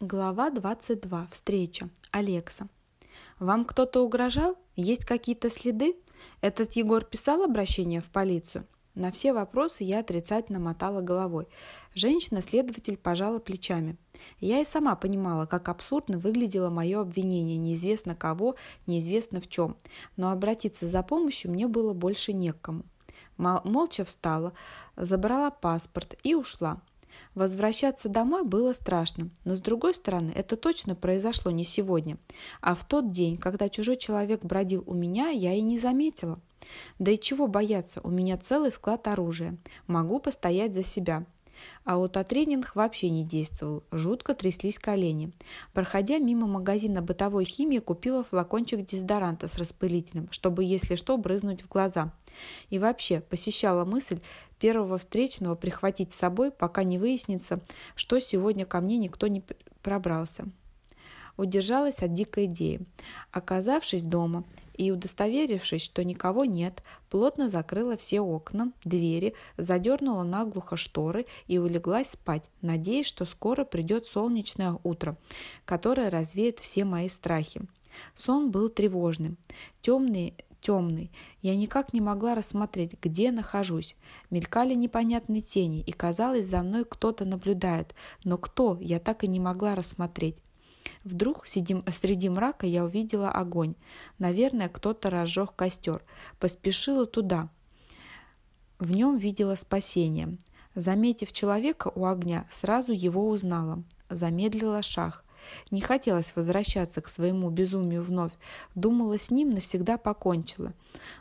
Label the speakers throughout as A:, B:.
A: Глава 22. Встреча. Алекса. «Вам кто-то угрожал? Есть какие-то следы? Этот Егор писал обращение в полицию?» На все вопросы я отрицательно мотала головой. Женщина-следователь пожала плечами. Я и сама понимала, как абсурдно выглядело мое обвинение неизвестно кого, неизвестно в чем. Но обратиться за помощью мне было больше некому. Молча встала, забрала паспорт и ушла. Возвращаться домой было страшно, но с другой стороны, это точно произошло не сегодня. А в тот день, когда чужой человек бродил у меня, я и не заметила. Да и чего бояться, у меня целый склад оружия. Могу постоять за себя. А вот тренинг вообще не действовал, жутко тряслись колени. Проходя мимо магазина бытовой химии, купила флакончик дезодоранта с распылителем, чтобы, если что, брызнуть в глаза. И вообще, посещала мысль первого встречного прихватить с собой, пока не выяснится, что сегодня ко мне никто не пробрался. Удержалась от дикой идеи. Оказавшись дома, и, удостоверившись, что никого нет, плотно закрыла все окна, двери, задернула наглухо шторы и улеглась спать, надеясь, что скоро придет солнечное утро, которое развеет все мои страхи. Сон был тревожным. Темный, темный. Я никак не могла рассмотреть, где нахожусь. Мелькали непонятные тени, и казалось, за мной кто-то наблюдает. Но кто, я так и не могла рассмотреть. Вдруг сидим, среди мрака я увидела огонь. Наверное, кто-то разжег костер. Поспешила туда. В нем видела спасение. Заметив человека у огня, сразу его узнала. Замедлила шаг. Не хотелось возвращаться к своему безумию вновь. Думала, с ним навсегда покончила.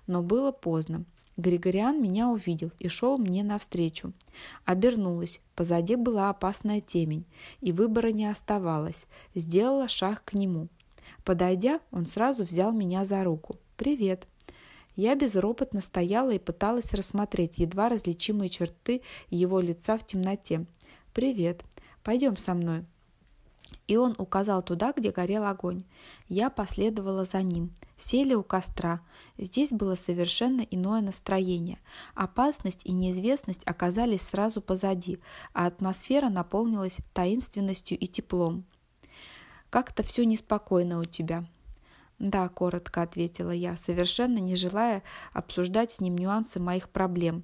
A: Но было поздно. Григориан меня увидел и шел мне навстречу. Обернулась. Позади была опасная темень, и выбора не оставалось. Сделала шаг к нему. Подойдя, он сразу взял меня за руку. «Привет». Я безропотно стояла и пыталась рассмотреть едва различимые черты его лица в темноте. «Привет. Пойдем со мной». И он указал туда, где горел огонь. Я последовала за ним. Сели у костра. Здесь было совершенно иное настроение. Опасность и неизвестность оказались сразу позади, а атмосфера наполнилась таинственностью и теплом. «Как-то все неспокойно у тебя», «Да», — коротко ответила я, совершенно не желая обсуждать с ним нюансы моих проблем.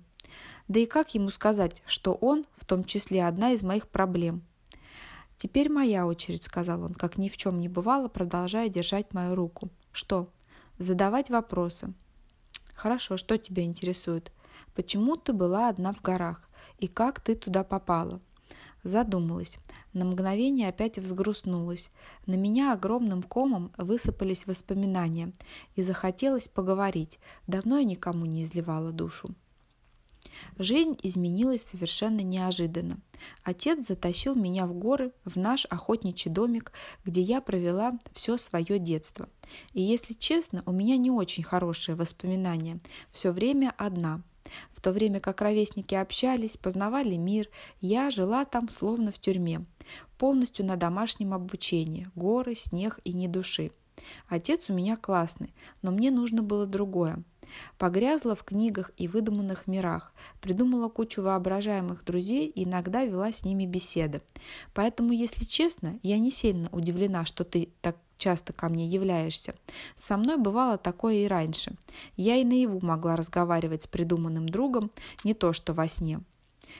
A: Да и как ему сказать, что он, в том числе, одна из моих проблем? «Теперь моя очередь», — сказал он, как ни в чем не бывало, продолжая держать мою руку. «Что?» «Задавать вопросы». «Хорошо, что тебя интересует? Почему ты была одна в горах? И как ты туда попала?» Задумалась. На мгновение опять взгрустнулась. На меня огромным комом высыпались воспоминания. И захотелось поговорить. Давно я никому не изливала душу. Жизнь изменилась совершенно неожиданно. Отец затащил меня в горы, в наш охотничий домик, где я провела все свое детство. И если честно, у меня не очень хорошие воспоминания. Все время одна. В то время как ровесники общались, познавали мир, я жила там словно в тюрьме, полностью на домашнем обучении, горы, снег и ни души. Отец у меня классный, но мне нужно было другое. Погрязла в книгах и выдуманных мирах, придумала кучу воображаемых друзей и иногда вела с ними беседы. Поэтому, если честно, я не сильно удивлена, что ты так часто ко мне являешься. Со мной бывало такое и раньше. Я и наяву могла разговаривать с придуманным другом, не то что во сне.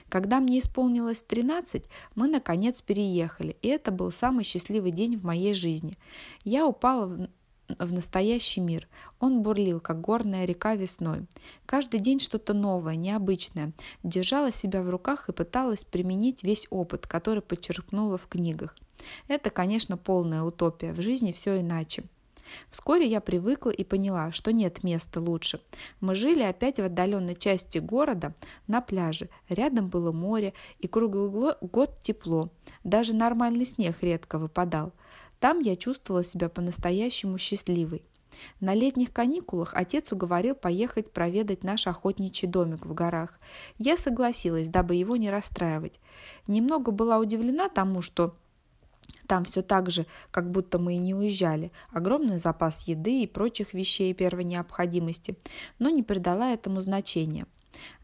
A: Когда мне исполнилось 13, мы наконец переехали, и это был самый счастливый день в моей жизни. Я упала в настоящий мир. Он бурлил, как горная река весной. Каждый день что-то новое, необычное. Держала себя в руках и пыталась применить весь опыт, который подчеркнула в книгах. Это, конечно, полная утопия. В жизни все иначе. Вскоре я привыкла и поняла, что нет места лучше. Мы жили опять в отдаленной части города, на пляже. Рядом было море и круглый год тепло. Даже нормальный снег редко выпадал. Там я чувствовала себя по-настоящему счастливой. На летних каникулах отец уговорил поехать проведать наш охотничий домик в горах. Я согласилась, дабы его не расстраивать. Немного была удивлена тому, что там все так же, как будто мы и не уезжали. Огромный запас еды и прочих вещей первой необходимости, но не придала этому значения.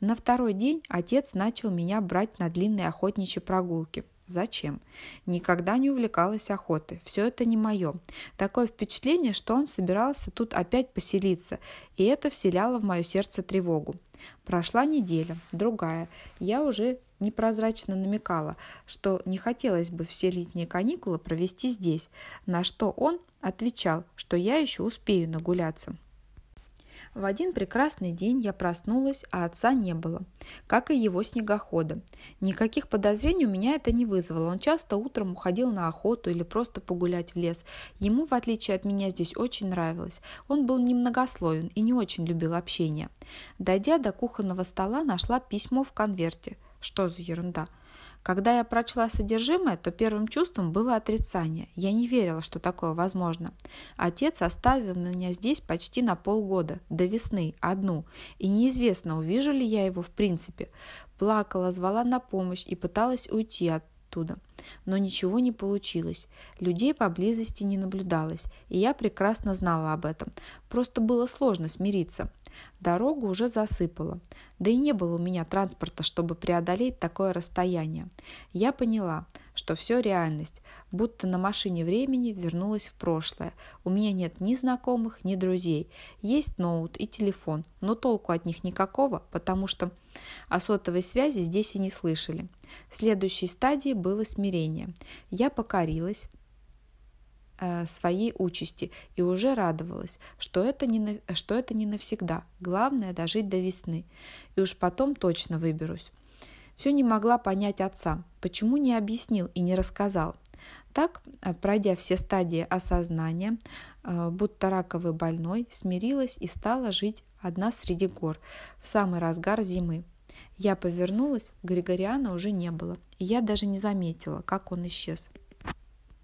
A: На второй день отец начал меня брать на длинные охотничьи прогулки. Зачем? Никогда не увлекалась охотой. Все это не мое. Такое впечатление, что он собирался тут опять поселиться, и это вселяло в мое сердце тревогу. Прошла неделя, другая. Я уже непрозрачно намекала, что не хотелось бы все летние каникулы провести здесь, на что он отвечал, что я еще успею нагуляться. В один прекрасный день я проснулась, а отца не было, как и его снегохода. Никаких подозрений у меня это не вызвало. Он часто утром уходил на охоту или просто погулять в лес. Ему, в отличие от меня, здесь очень нравилось. Он был немногословен и не очень любил общение. Дойдя до кухонного стола, нашла письмо в конверте. Что за ерунда? Когда я прочла содержимое, то первым чувством было отрицание. Я не верила, что такое возможно. Отец оставил меня здесь почти на полгода, до весны, одну, и неизвестно, увижу ли я его в принципе. Плакала, звала на помощь и пыталась уйти от оттуда. Но ничего не получилось. Людей поблизости не наблюдалось, и я прекрасно знала об этом. Просто было сложно смириться. Дорогу уже засыпало. Да и не было у меня транспорта, чтобы преодолеть такое расстояние. Я поняла, что все реальность, будто на машине времени вернулась в прошлое. У меня нет ни знакомых, ни друзей. Есть ноут и телефон, но толку от них никакого, потому что о сотовой связи здесь и не слышали. Следующей стадией было смирение. Я покорилась, своей участи и уже радовалась, что это, не что это не навсегда. Главное дожить до весны. И уж потом точно выберусь. Все не могла понять отца, почему не объяснил и не рассказал. Так, э, пройдя все стадии осознания, э, будто раковый больной, смирилась и стала жить одна среди гор в самый разгар зимы. Я повернулась, Григориана уже не было, и я даже не заметила, как он исчез.